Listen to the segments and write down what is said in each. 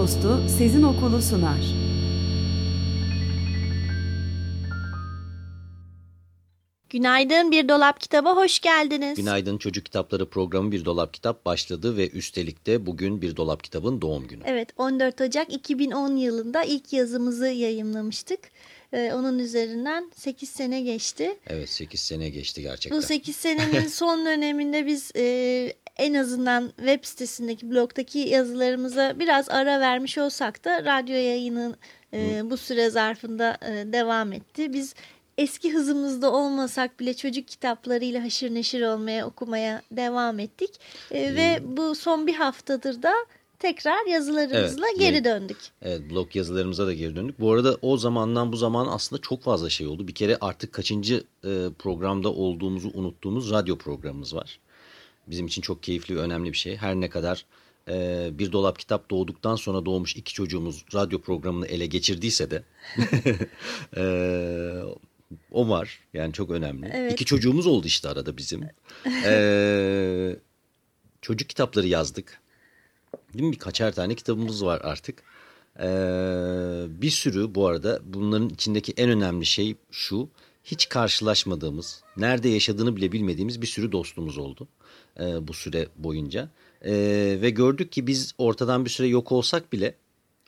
Dostu Sezin Okulu sunar. Günaydın Bir Dolap Kitaba hoş geldiniz. Günaydın Çocuk Kitapları programı Bir Dolap Kitap başladı ve üstelik de bugün Bir Dolap Kitabın doğum günü. Evet 14 Ocak 2010 yılında ilk yazımızı yayımlamıştık. Ee, onun üzerinden 8 sene geçti. Evet 8 sene geçti gerçekten. Bu 8 senenin son döneminde biz e, en azından web sitesindeki blogdaki yazılarımıza biraz ara vermiş olsak da radyo yayını e, bu süre zarfında e, devam etti. Biz eski hızımızda olmasak bile çocuk kitaplarıyla haşır neşir olmaya, okumaya devam ettik. E, ve bu son bir haftadır da tekrar yazılarımızla Evet, geri döndük. Evet blog yazılarımıza da geri döndük. Bu arada o zamandan bu zaman aslında çok fazla şey oldu. Bir kere artık kaçıncı e, programda olduğumuzu unuttuğumuz radyo programımız var. Bizim için çok keyifli ve önemli bir şey. Her ne kadar e, bir dolap kitap doğduktan sonra doğmuş iki çocuğumuz radyo programını ele geçirdiyse de e, o var. Yani çok önemli. Evet. İki çocuğumuz oldu işte arada bizim. E, çocuk kitapları yazdık. Değil mi? Birkaçer tane kitabımız var artık. Ee, bir sürü bu arada bunların içindeki en önemli şey şu. Hiç karşılaşmadığımız, nerede yaşadığını bile bilmediğimiz bir sürü dostumuz oldu ee, bu süre boyunca. Ee, ve gördük ki biz ortadan bir süre yok olsak bile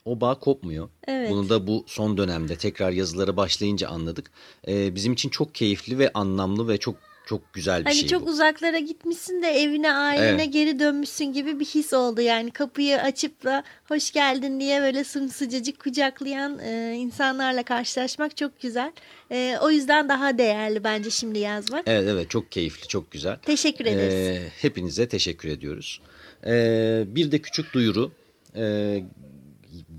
o bağ kopmuyor. Evet. Bunu da bu son dönemde tekrar yazılara başlayınca anladık. Ee, bizim için çok keyifli ve anlamlı ve çok çok güzel bir Hani şey çok bu. uzaklara gitmişsin de evine ailene Evet. geri dönmüşsün gibi bir his oldu. Yani kapıyı açıp da hoş geldin diye böyle sımsıcacık kucaklayan e, insanlarla karşılaşmak çok güzel. E, o yüzden daha değerli bence şimdi yazmak. Evet evet çok keyifli çok güzel. Teşekkür ederiz. Ee, hepinize teşekkür ediyoruz. Ee, bir de küçük duyuru e,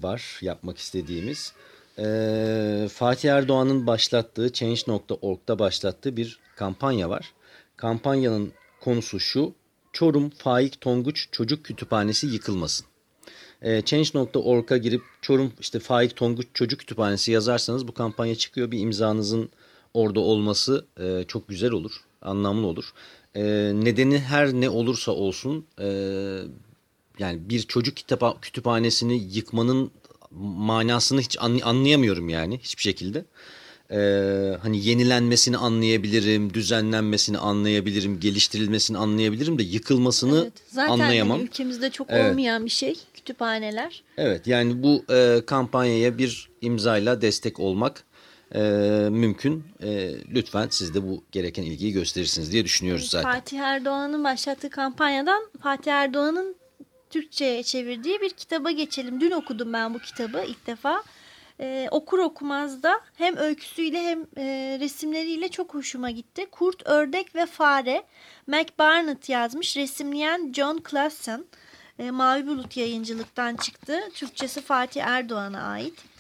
var yapmak istediğimiz. Ee, Fatih Erdoğan'ın başlattığı Change.org'da başlattığı bir kampanya var. Kampanyanın konusu şu. Çorum Faik Tonguç Çocuk Kütüphanesi yıkılmasın. E, Change.org'a girip Çorum işte Faik Tonguç Çocuk Kütüphanesi yazarsanız bu kampanya çıkıyor. Bir imzanızın orada olması e, çok güzel olur, anlamlı olur. E, nedeni her ne olursa olsun e, yani bir çocuk kitap kütüphanesini yıkmanın manasını hiç anlay- anlayamıyorum yani hiçbir şekilde. Ee, hani yenilenmesini anlayabilirim, düzenlenmesini anlayabilirim, geliştirilmesini anlayabilirim de yıkılmasını Evet, zaten hani anlayamam. ülkemizde çok Evet. olmayan bir şey kütüphaneler. Evet yani bu e, kampanyaya bir imzayla destek olmak e, mümkün. E, lütfen siz de bu gereken ilgiyi gösterirsiniz diye düşünüyoruz zaten. Fatih Erdoğan'ın başlattığı kampanyadan Fatih Erdoğan'ın Türkçe'ye çevirdiği bir kitaba geçelim. Dün okudum ben bu kitabı ilk defa. Ee, okur okumaz da hem öyküsüyle hem e, resimleriyle çok hoşuma gitti. Kurt, Ördek ve Fare. Mac Barnett yazmış. Resimleyen John Clausen. E, Mavi Bulut yayıncılıktan çıktı. Türkçesi Fatih Erdoğan'a ait.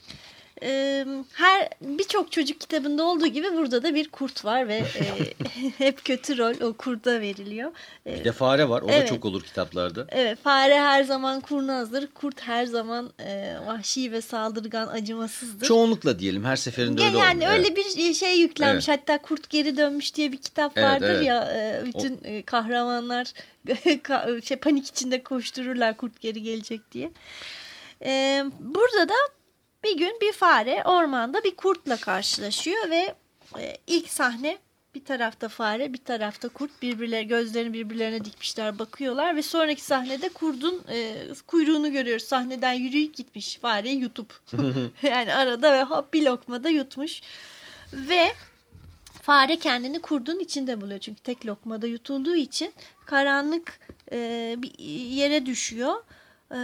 Ee, her birçok çocuk kitabında olduğu gibi burada da bir kurt var ve e, hep kötü rol o kurda veriliyor. Ee, Bir de fare var o Evet. da çok olur kitaplarda. Evet fare her zaman kurnazdır. Kurt her zaman e, vahşi ve saldırgan acımasızdır. Çoğunlukla diyelim her seferinde Ya- öyle yani olmuyor. öyle Evet. bir şey yüklenmiş. Hatta Kurt Geri Dönmüş diye bir kitap Evet, vardır evet. ya. e, bütün e, kahramanlar ka- şey, panik içinde koştururlar Kurt geri gelecek diye. E, burada da bir gün bir fare ormanda bir kurtla karşılaşıyor ve e, ilk sahne bir tarafta fare bir tarafta kurt birbirleri gözlerini birbirlerine dikmişler bakıyorlar ve sonraki sahnede kurdun e, kuyruğunu görüyoruz. Sahneden yürüyüp gitmiş fareyi yutup. Yani arada ve hop bir lokmada yutmuş ve fare kendini kurdun içinde buluyor. Çünkü tek lokmada yutulduğu için karanlık e, bir yere düşüyor. E,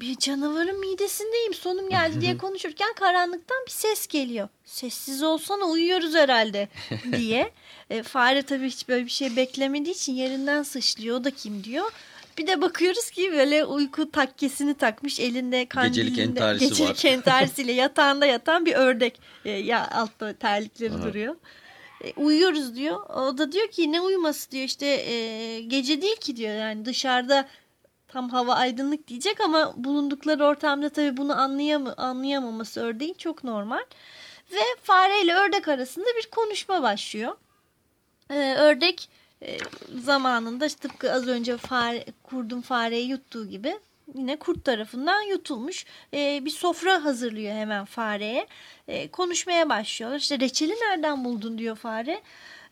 bir canavarın midesindeyim sonum geldi diye konuşurken karanlıktan bir ses geliyor. Sessiz olsana uyuyoruz herhalde diye. E, fare tabii hiç böyle bir şey beklemediği için yerinden sıçlıyor. O da kim diyor. Bir de bakıyoruz ki böyle uyku takkesini takmış elinde kandilinde Gecelik entarisi gecelik var. entarisiyle yatağında yatan bir ördek e, ya altta terlikleri Aha. duruyor. E, uyuyoruz diyor. O da diyor ki ne uyuması diyor işte e, gece değil ki diyor yani dışarıda tam hava aydınlık diyecek ama bulundukları ortamda tabii bunu anlayam anlayamaması ördeğin çok normal. Ve fare ile ördek arasında bir konuşma başlıyor. Ee, ördek e, zamanında tıpkı az önce fare, kurdun fareyi yuttuğu gibi yine kurt tarafından yutulmuş. Ee, bir sofra hazırlıyor hemen fareye. Ee, konuşmaya başlıyorlar. İşte reçeli nereden buldun diyor fare.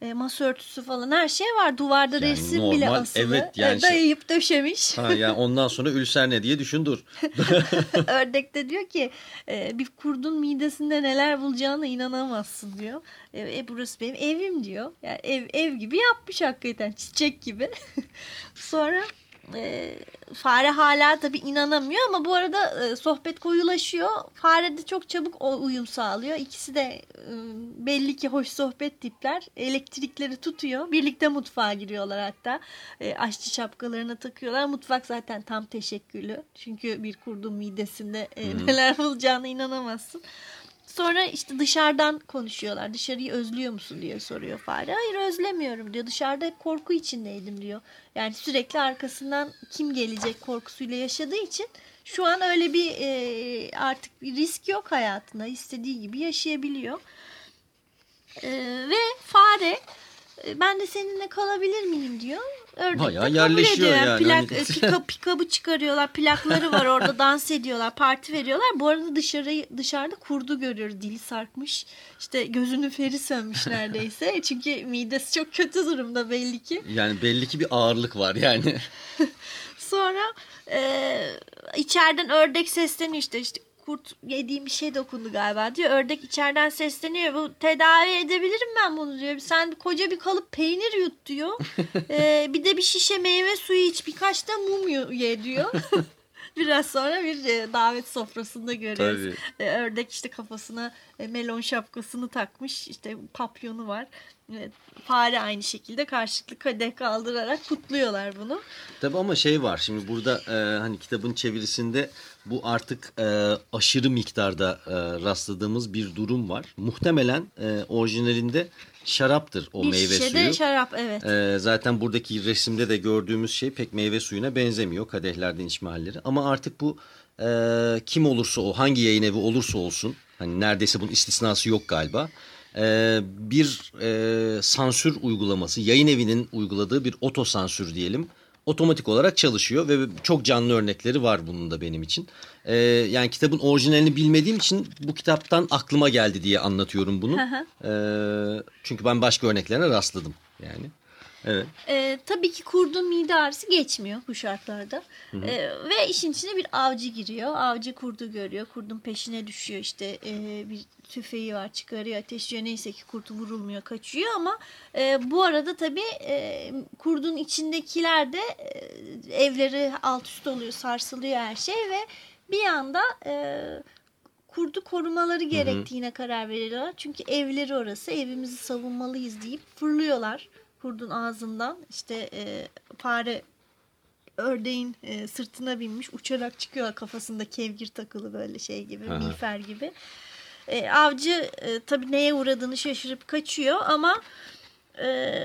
Ee, masa örtüsü falan her şey var. Duvarda Yani resim bile normal, asılı. evet, yani Ee, şey- dayayıp döşemiş. Ha, yani ondan sonra ülser ne diye düşün dur. Ördek de diyor ki e, bir kurdun midesinde neler bulacağına inanamazsın diyor. E, e, burası benim evim diyor. Yani ev ev gibi yapmış hakikaten çiçek gibi. Sonra e, fare hala tabii inanamıyor ama bu arada e, sohbet koyulaşıyor. Fare de çok çabuk o uyum sağlıyor. İkisi de e, belli ki hoş sohbet tipler. Elektrikleri tutuyor. Birlikte mutfağa giriyorlar hatta. E, aşçı şapkalarını takıyorlar. Mutfak zaten tam teşekküllü. Çünkü bir kurdun midesinde e, neler bulacağına inanamazsın. Sonra işte dışarıdan konuşuyorlar. Dışarıyı özlüyor musun diye soruyor fare. Hayır özlemiyorum diyor. Dışarıda korku içindeydim diyor. Yani sürekli arkasından kim gelecek korkusuyla yaşadığı için şu an öyle bir e, artık bir risk yok hayatında. İstediği gibi yaşayabiliyor. E, ve fare ben de seninle kalabilir miyim diyor. Ördek de Bayağı yerleşiyor ediyor. yani. Plak, Hani- e, pika, pikabı çıkarıyorlar. Plakları var orada dans ediyorlar. Parti veriyorlar. Bu arada dışarı dışarıda kurdu görüyoruz. Dili sarkmış. İşte gözünün feri sönmüş neredeyse. Çünkü midesi çok kötü durumda belli ki. Yani belli ki bir ağırlık var yani. Sonra e, içeriden ördek sesleniyor işte işte kurt yediğim bir şey dokundu galiba diyor. Ördek içeriden sesleniyor. Bu tedavi edebilirim ben bunu diyor. Sen koca bir kalıp peynir yut diyor. E, bir de bir şişe meyve suyu iç birkaç da mum ye diyor. Biraz sonra bir e, davet sofrasında görüyoruz. Tabii. E, ördek işte kafasına e, melon şapkasını takmış. işte papyonu var. Fare aynı şekilde karşılıklı kadeh kaldırarak kutluyorlar bunu. Tabii ama şey var şimdi burada e, hani kitabın çevirisinde bu artık e, aşırı miktarda e, rastladığımız bir durum var. Muhtemelen e, orijinalinde şaraptır o bir meyve şişede suyu. şarap evet. E, zaten buradaki resimde de gördüğümüz şey pek meyve suyuna benzemiyor kadehlerden içme halleri. Ama artık bu e, kim olursa o hangi yayın evi olursa olsun hani neredeyse bunun istisnası yok galiba. E, bir e, sansür uygulaması yayın evinin uyguladığı bir otosansür diyelim otomatik olarak çalışıyor ve çok canlı örnekleri var bunun da benim için. E, yani kitabın orijinalini bilmediğim için bu kitaptan aklıma geldi diye anlatıyorum bunu. E, çünkü ben başka örneklerine rastladım yani. Evet. Ee, tabii ki kurdun mide ağrısı geçmiyor bu şartlarda. Ee, ve işin içine bir avcı giriyor. Avcı kurdu görüyor. Kurdun peşine düşüyor. İşte e, bir tüfeği var çıkarıyor ateşliyor. Neyse ki kurt vurulmuyor kaçıyor ama e, bu arada tabii e, kurdun içindekiler de e, evleri alt üst oluyor sarsılıyor her şey ve bir anda e, kurdu korumaları gerektiğine karar veriyorlar. Çünkü evleri orası evimizi savunmalıyız deyip fırlıyorlar kurdun ağzından işte e, fare ördeğin e, sırtına binmiş uçarak çıkıyor kafasında kevgir takılı böyle şey gibi Aha. miğfer gibi. E, avcı e, tabii neye uğradığını şaşırıp kaçıyor ama e,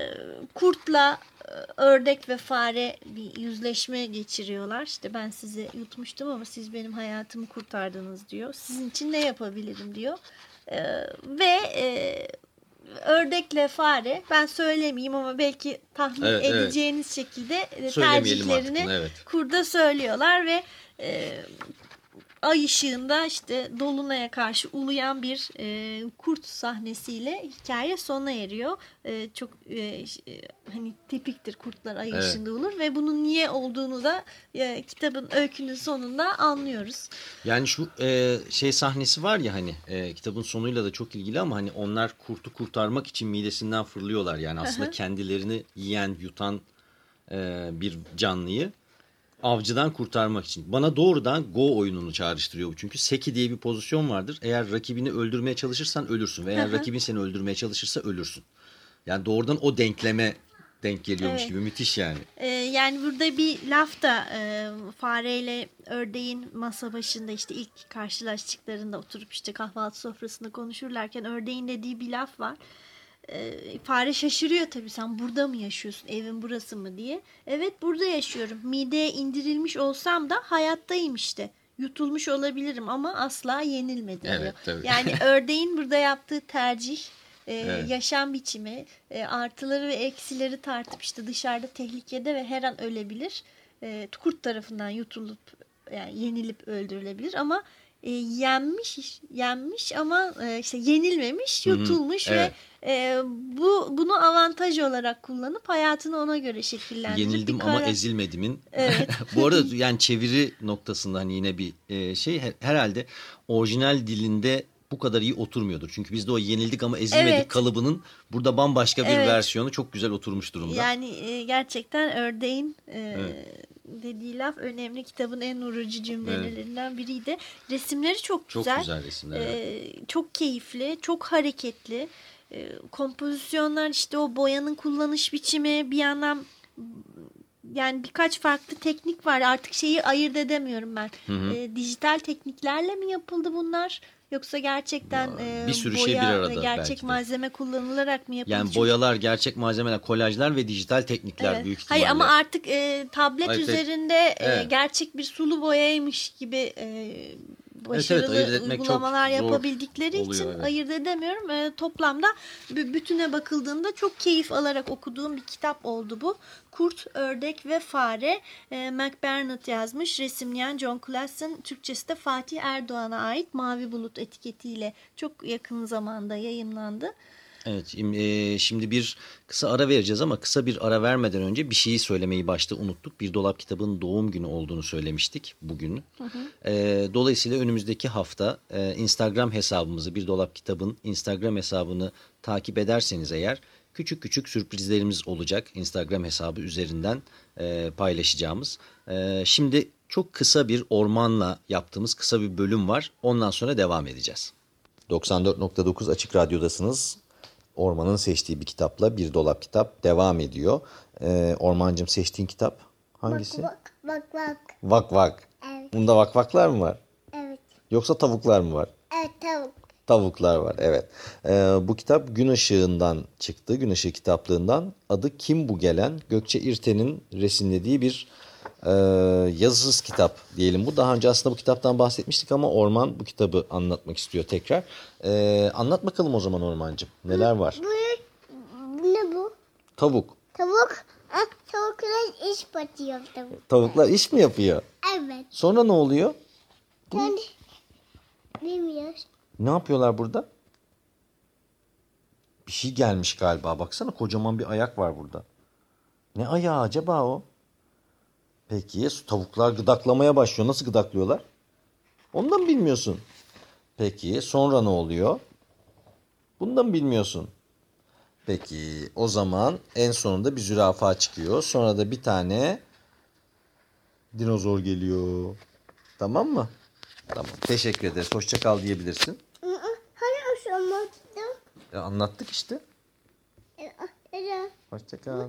kurtla e, ördek ve fare bir yüzleşme geçiriyorlar. İşte ben sizi yutmuştum ama siz benim hayatımı kurtardınız diyor. Sizin için ne yapabilirim diyor. E, ve e, ördekle fare ben söylemeyeyim ama belki tahmin Evet, evet. edeceğiniz şekilde e, artık tercihlerini bunu, evet. kurda söylüyorlar ve e, ay ışığında işte dolunaya karşı uluyan bir e, kurt sahnesiyle hikaye sona eriyor. E, çok e, e, hani tipiktir kurtlar ay Evet. ışığında olur ve bunun niye olduğunu da e, kitabın öykünün sonunda anlıyoruz. Yani şu e, şey sahnesi var ya hani e, kitabın sonuyla da çok ilgili ama hani onlar kurtu kurtarmak için midesinden fırlıyorlar. Yani aslında kendilerini yiyen, yutan e, bir canlıyı avcıdan kurtarmak için. Bana doğrudan Go oyununu çağrıştırıyor bu. Çünkü Seki diye bir pozisyon vardır. Eğer rakibini öldürmeye çalışırsan ölürsün. Ve eğer rakibin seni öldürmeye çalışırsa ölürsün. Yani doğrudan o denkleme denk geliyormuş Evet. gibi müthiş yani. Ee, yani burada bir laf da e, fareyle ördeğin masa başında işte ilk karşılaştıklarında oturup işte kahvaltı sofrasında konuşurlarken ördeğin dediği bir laf var. Ee, fare şaşırıyor tabii sen burada mı yaşıyorsun evin burası mı diye. Evet burada yaşıyorum mideye indirilmiş olsam da hayattayım işte. Yutulmuş olabilirim ama asla yenilmedim diyor. Evet, tabii. Yani ördeğin burada yaptığı tercih e, Evet. yaşam biçimi e, artıları ve eksileri tartıp işte dışarıda tehlikede ve her an ölebilir. E, kurt tarafından yutulup yani yenilip öldürülebilir ama e, yenmiş yenmiş ama e, işte yenilmemiş yutulmuş evet. ve e, bu bunu avantaj olarak kullanıp hayatını ona göre şekillendirip Yenildim ama ezilmedimin. Evet. Bu arada yani çeviri noktasından yine bir e, şey her- herhalde orijinal dilinde bu kadar iyi oturmuyordur. Çünkü bizde o yenildik ama ezilmedik Evet. kalıbının burada bambaşka bir Evet. versiyonu çok güzel oturmuş durumda. Yani e, gerçekten ördeğin e, Evet. Dediği laf önemli. Kitabın en vurucu cümlelerinden biriydi. Resimleri çok çok güzel. güzel resimler. evet. E, çok keyifli, çok hareketli. E, kompozisyonlar işte o boyanın kullanış biçimi bir yandan yani birkaç farklı teknik var. Artık şeyi ayırt edemiyorum ben. Hı hı. E, dijital tekniklerle mi yapıldı bunlar? Yoksa gerçekten e, bir sürü boya şey bir ve arada gerçek belki de. malzeme kullanılarak mı yapıldı? Yani boyalar, gerçek malzemeler, kolajlar ve dijital teknikler Evet. büyük ihtimalle. Hayır ama artık e, tablet Hayır, üzerinde e, Evet. gerçek bir sulu boyaymış gibi e, başarılı çok uygulamalar yapabildikleri oluyor, için evet. ayırt edemiyorum. E, toplamda bü- bütüne bakıldığında çok keyif alarak okuduğum bir kitap oldu bu. Kurt, Ördek ve Fare e, McBurnett yazmış. Resimleyen John Klassen. Türkçesi de Fatih Erdoğan'a ait Mavi Bulut etiketiyle çok yakın zamanda yayımlandı. Evet e, şimdi bir kısa ara vereceğiz ama kısa bir ara vermeden önce bir şeyi söylemeyi başta unuttuk. Bir Dolap Kitabı'nın doğum günü olduğunu söylemiştik bugün. E, dolayısıyla önümüzdeki hafta e, Instagram hesabımızı Bir Dolap Kitabı'nın Instagram hesabını takip ederseniz eğer küçük küçük sürprizlerimiz olacak Instagram hesabı üzerinden e, paylaşacağımız. E, şimdi çok kısa bir ormanla yaptığımız kısa bir bölüm var. Ondan sonra devam edeceğiz. 94.9 Açık Radyo'dasınız. Orman'ın seçtiği bir kitapla bir dolap kitap devam ediyor. Ee, Ormancığım seçtiğin kitap hangisi? Bak bak bak. Vak vak. Evet. Bunda vak vaklar mı var? Evet. Yoksa tavuklar mı var? Evet tavuk. Tavuklar var evet. Ee, bu kitap Gün Işığı'ndan çıktı. Gün Işığı kitaplığından. Adı Kim Bu Gelen? Gökçe İrten'in resimlediği bir e, yazısız kitap diyelim. Bu daha önce aslında bu kitaptan bahsetmiştik ama Orman bu kitabı anlatmak istiyor tekrar. Ee, anlat bakalım o zaman Ormancığım. Neler var? Bu, bu ne bu? Tavuk. Tavuk. Ah, tavuklar iş batıyor tavuk. Tavuklar iş mi yapıyor? Evet. Sonra ne oluyor? Ben bilmiyoruz. Ne yapıyorlar burada? Bir şey gelmiş galiba. Baksana kocaman bir ayak var burada. Ne ayağı acaba o? Peki tavuklar gıdaklamaya başlıyor. Nasıl gıdaklıyorlar? Ondan mı bilmiyorsun? Peki sonra ne oluyor? Bundan mı bilmiyorsun? Peki o zaman en sonunda bir zürafa çıkıyor. Sonra da bir tane dinozor geliyor. Tamam mı? Tamam. Teşekkür ederiz. Hoşça kal diyebilirsin. Hani aşamadım? E, anlattık işte. Hoşça kal.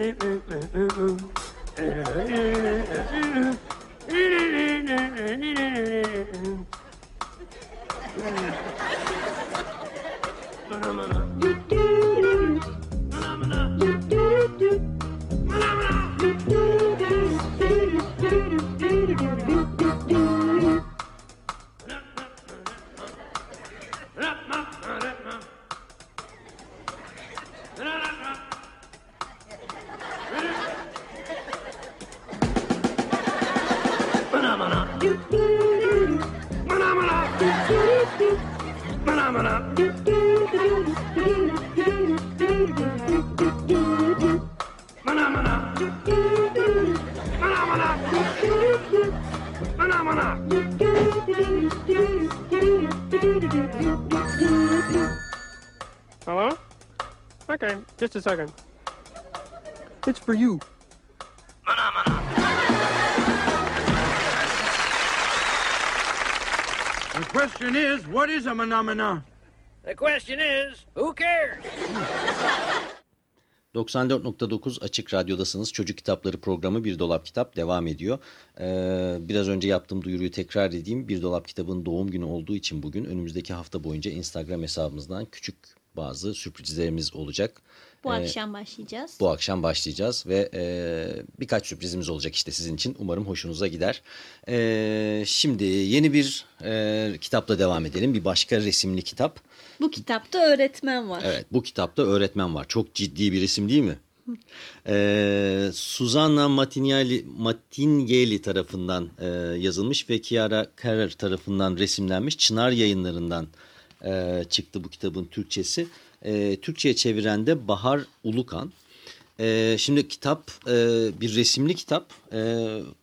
No, no, no, no. Hello? Okay, just a second. It's for you. The question is, what is a phenomena? The question is, who cares? 94.9 Açık Radyo'dasınız. Çocuk Kitapları programı Bir Dolap Kitap devam ediyor. Ee, biraz önce yaptığım duyuruyu tekrar edeyim. Bir Dolap Kitabı'nın doğum günü olduğu için bugün önümüzdeki hafta boyunca Instagram hesabımızdan küçük bazı sürprizlerimiz olacak. Bu Ee, akşam başlayacağız. Bu akşam başlayacağız ve e, birkaç sürprizimiz olacak işte sizin için. Umarım hoşunuza gider. E, şimdi yeni bir e, kitapla devam edelim. Bir başka resimli kitap. Bu kitapta öğretmen var. Evet bu kitapta öğretmen var. Çok ciddi bir isim değil mi? Ee, Susanna Martingeli, Martingeli tarafından e, yazılmış ve Chiara Carrer tarafından resimlenmiş. Çınar yayınlarından e, çıktı bu kitabın Türkçesi. E, Türkçe'ye çeviren de Bahar Ulukan. E, şimdi kitap e, bir resimli kitap e,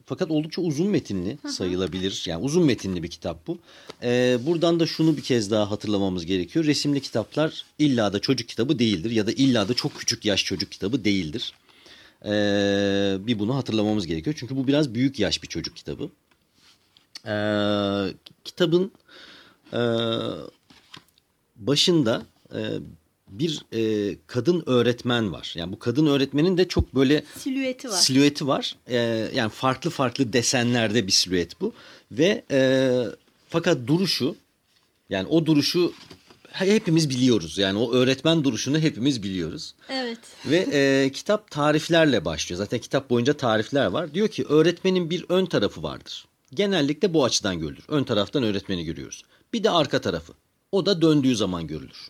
fakat oldukça uzun metinli sayılabilir. Yani uzun metinli bir kitap bu. E, buradan da şunu bir kez daha hatırlamamız gerekiyor. Resimli kitaplar illa da çocuk kitabı değildir ya da illa da çok küçük yaş çocuk kitabı değildir. E, bir bunu hatırlamamız gerekiyor. Çünkü bu biraz büyük yaş bir çocuk kitabı. E, kitabın e, başında e, bir e, kadın öğretmen var. Yani bu kadın öğretmenin de çok böyle Silüeti var. silüeti var. E, yani farklı farklı desenlerde bir silüet bu. Ve e, fakat duruşu yani o duruşu hepimiz biliyoruz. Yani o öğretmen duruşunu hepimiz biliyoruz. Evet. Ve e, kitap tariflerle başlıyor. Zaten kitap boyunca tarifler var. Diyor ki öğretmenin bir ön tarafı vardır. Genellikle bu açıdan görülür. Ön taraftan öğretmeni görüyoruz. Bir de arka tarafı. O da döndüğü zaman görülür.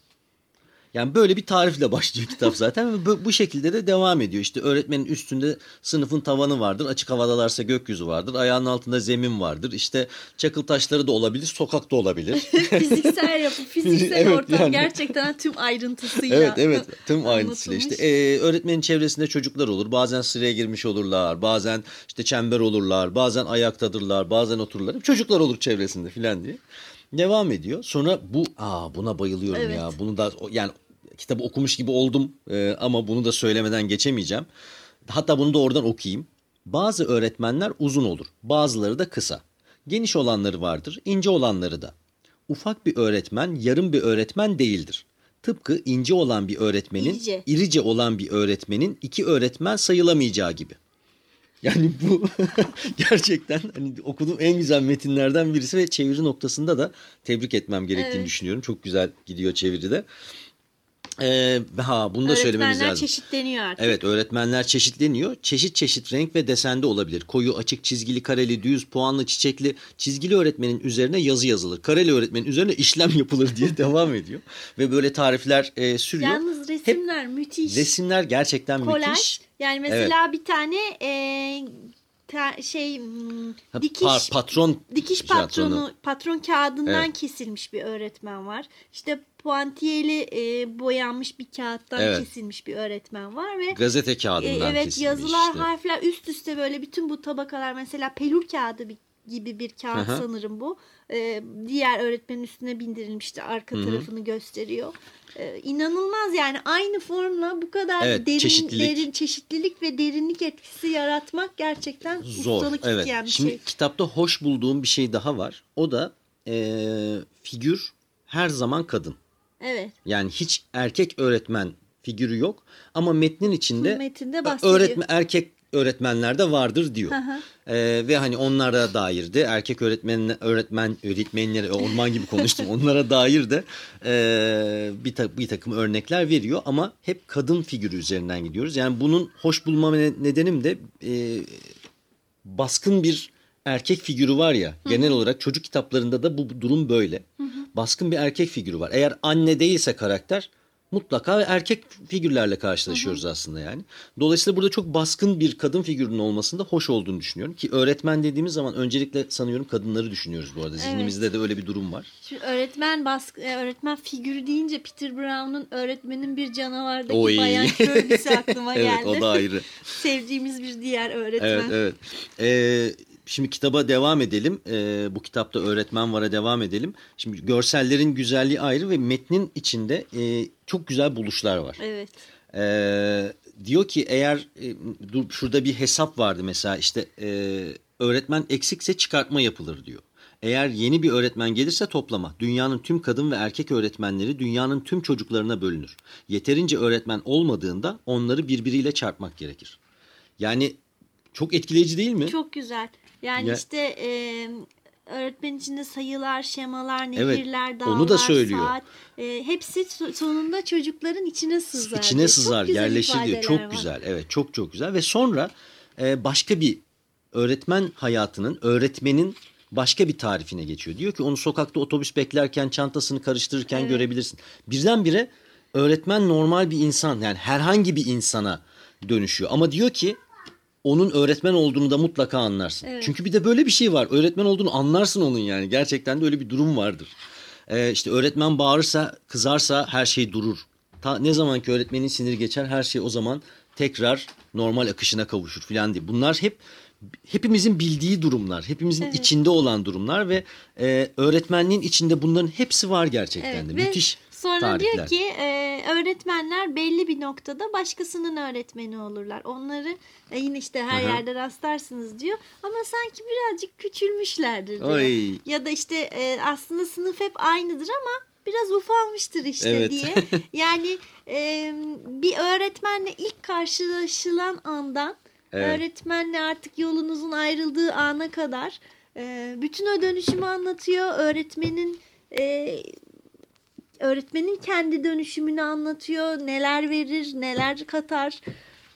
Yani böyle bir tarifle başlıyor kitap zaten ve bu, bu şekilde de devam ediyor. İşte öğretmenin üstünde sınıfın tavanı vardır, açık havadalarsa gökyüzü vardır, ayağının altında zemin vardır. İşte çakıl taşları da olabilir, sokak da olabilir. fiziksel yapı, fiziksel Evet, ortam yani. gerçekten tüm ayrıntısıyla. Evet evet tüm ayrıntısıyla işte e, öğretmenin çevresinde çocuklar olur bazen sıraya girmiş olurlar bazen işte çember olurlar bazen ayaktadırlar bazen otururlar çocuklar olur çevresinde filan diye devam ediyor sonra bu aa buna bayılıyorum Evet. ya bunu da yani kitabı okumuş gibi oldum e, ama bunu da söylemeden geçemeyeceğim hatta bunu da oradan okuyayım bazı öğretmenler uzun olur bazıları da kısa geniş olanları vardır ince olanları da ufak bir öğretmen yarım bir öğretmen değildir. Tıpkı ince olan bir öğretmenin İrice. irice olan bir öğretmenin iki öğretmen sayılamayacağı gibi. Yani bu gerçekten hani okuduğum en güzel metinlerden birisi ve çeviri noktasında da tebrik etmem gerektiğini Evet. düşünüyorum. Çok güzel gidiyor çeviride. Ee, ha bunu da söylememiz Öğretmenler lazım. çeşitleniyor artık. Evet öğretmenler çeşitleniyor. Çeşit çeşit renk ve desende olabilir. Koyu, açık, çizgili, kareli, düz, puanlı, çiçekli. Çizgili öğretmenin üzerine yazı yazılır. Kareli öğretmenin üzerine işlem yapılır diye devam ediyor. Ve böyle tarifler e, sürüyor. Yalnız resimler müthiş. Resimler gerçekten Kolaj. müthiş. Yani mesela bir tane e, ta- şey Ha, dikiş par- patron dikiş patronu. patronu patron kağıdından Evet. kesilmiş bir öğretmen var. İşte puantiyeli e, boyanmış bir kağıttan Evet. kesilmiş bir öğretmen var ve gazete e, kağıdından evet kesilmiş yazılar işte. harfler üst üste böyle bütün bu tabakalar mesela pelur kağıdı bir- gibi bir kağıt Hı hı. sanırım bu. E, diğer öğretmenin üstüne bindirilmişti arka tarafını gösteriyor. E, inanılmaz yani aynı formla bu kadar Evet, derin, çeşitlilik. derin çeşitlilik ve derinlik etkisi yaratmak gerçekten Zor. ustalık Evet. isteyen bir Şimdi şey. kitapta hoş bulduğum bir şey daha var. O da e, figür her zaman kadın. Evet. Yani hiç erkek öğretmen figürü yok ama metnin içinde Metinde bahsediyor. öğretmen erkek öğretmenlerde vardır diyor. Ee, ve hani onlara dair de erkek öğretmen öğretmen öğretmenleri orman gibi konuştum. onlara dair de e, bir, ta- bir takım örnekler veriyor ama hep kadın figürü üzerinden gidiyoruz. Yani bunun hoş bulma ne- nedenim de e, baskın bir erkek figürü var ya genel olarak çocuk kitaplarında da bu durum böyle. Baskın bir erkek figürü var. Eğer anne değilse karakter mutlaka erkek figürlerle karşılaşıyoruz aslında yani. Dolayısıyla burada çok baskın bir kadın figürünün olmasında hoş olduğunu düşünüyorum. Ki öğretmen dediğimiz zaman öncelikle sanıyorum kadınları düşünüyoruz bu arada. Zihnimizde de öyle bir durum var. Şimdi öğretmen baskı, e, öğretmen figürü deyince Peter Brown'un öğretmenin bir canavardaki Oy. bayan köylüsü aklıma evet geldi. o da ayrı. Sevdiğimiz bir diğer öğretmen. Evet evet. Ee, şimdi kitaba devam edelim. Ee, bu kitapta öğretmen vara devam edelim. Şimdi görsellerin güzelliği ayrı ve metnin içinde e, çok güzel buluşlar var. Evet. Ee, diyor ki eğer e, dur, şurada bir hesap vardı mesela işte e, öğretmen eksikse çıkartma yapılır diyor. Eğer yeni bir öğretmen gelirse toplama. Dünyanın tüm kadın ve erkek öğretmenleri dünyanın tüm çocuklarına bölünür. Yeterince öğretmen olmadığında onları birbiriyle çarpmak gerekir. Yani çok etkileyici değil mi? Çok güzel. Yani Ya- işte e, öğretmen içinde sayılar, şemalar, Evet, nehirler, dağlar, onu da söylüyor. saat e, hepsi so- sonunda çocukların içine sızar. İçine diyor. sızar, Çok yerleşir diyor. Çok var. güzel. Evet, çok çok güzel. Ve sonra e, başka bir öğretmen hayatının, öğretmenin başka bir tarifine geçiyor. Diyor ki onu sokakta otobüs beklerken, çantasını karıştırırken görebilirsin. Birdenbire öğretmen normal bir insan, yani herhangi bir insana dönüşüyor. Ama diyor ki onun öğretmen olduğunu da mutlaka anlarsın. Evet. Çünkü bir de böyle bir şey var. Öğretmen olduğunu anlarsın onun yani. Gerçekten de öyle bir durum vardır. Ee, işte öğretmen bağırırsa, kızarsa her şey durur. Ta, ne zaman ki öğretmenin siniri geçer her şey o zaman tekrar normal akışına kavuşur falan diye. Bunlar hep hepimizin bildiği durumlar. Hepimizin içinde olan durumlar ve e, öğretmenliğin içinde bunların hepsi var gerçekten Evet, de. Müthiş Sonra tarifler. diyor ki e, öğretmenler belli bir noktada başkasının öğretmeni olurlar. Onları e, yine işte her Aha. yerde rastlarsınız diyor. Ama sanki birazcık küçülmüşlerdir diyor. Ay. Ya da işte e, aslında sınıf hep aynıdır ama biraz ufalmıştır işte Evet. diye. Yani e, bir öğretmenle ilk karşılaşılan andan Evet. öğretmenle artık yolunuzun ayrıldığı ana kadar e, bütün o dönüşümü anlatıyor. Öğretmenin e, öğretmenin kendi dönüşümünü anlatıyor. Neler verir, neler katar.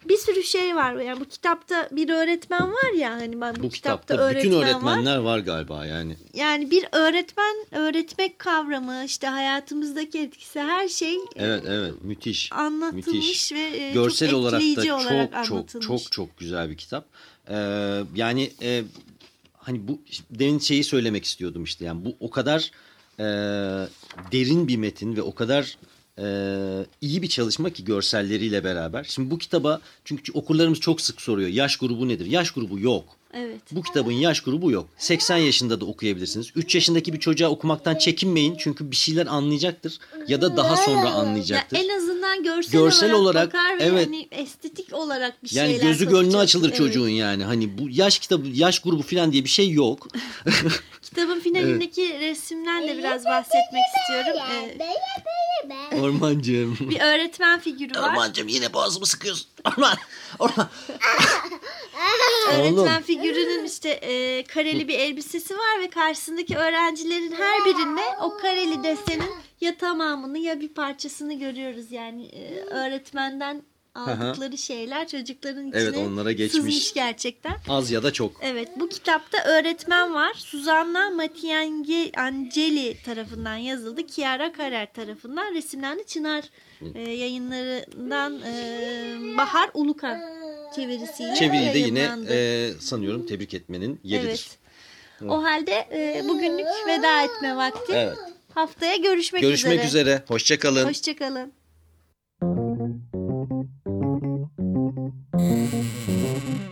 Bir sürü şey var. Yani bu kitapta bir öğretmen var ya hani ben bu, Bu kitapta, kitapta bütün öğretmen var. öğretmenler var galiba yani. Yani bir öğretmen öğretmek kavramı işte hayatımızdaki etkisi her şey e, Evet evet müthiş. anlatılmış müthiş. ve e, Görsel çok olarak da çok olarak çok anlatılmış. çok çok güzel bir kitap. Ee, yani e, hani bu demin şeyi söylemek istiyordum işte yani bu o kadar e, derin bir metin ve o kadar e, iyi bir çalışma ki görselleriyle beraber. Şimdi bu kitaba çünkü okurlarımız çok sık soruyor yaş grubu nedir? Yaş grubu yok. Evet. Bu kitabın yaş grubu yok. 80 yaşında da okuyabilirsiniz. 3 yaşındaki bir çocuğa okumaktan çekinmeyin çünkü bir şeyler anlayacaktır ya da daha sonra Ya anlayacaktır. en azından görsel, Görsel olarak, olarak, evet. hani estetik olarak bir Yani şeyler gözü gönlü açılır Evet. çocuğun yani. Hani bu yaş kitabı, yaş grubu falan diye bir şey yok. Kitabın finalindeki resimden de biraz bahsetmek istiyorum. Ee. Ormancığım. bir öğretmen figürü var. Ormancığım yine boğazımı sıkıyorsun. Orman. Orman. Öğretmen Oğlum. figürünün işte e, kareli bir elbisesi var ve karşısındaki öğrencilerin her birinde o kareli desenin ya tamamını ya bir parçasını görüyoruz. Yani e, öğretmenden aldıkları şeyler çocukların içine Evet, onlara geçmiş. sızmış gerçekten. Az ya da çok. Evet bu kitapta öğretmen var. Susanna Matiangeli tarafından yazıldı. Chiara Karer tarafından resimlendi. Çınar e, yayınlarından e, Bahar Ulukan çevirisiyle Çeviriyi de yine e, sanıyorum tebrik etmenin yeridir. Evet. O halde e, bugünlük veda etme vakti. Evet. Haftaya görüşmek, Görüşmek üzere. üzere. Hoşçakalın. Hoşçakalın.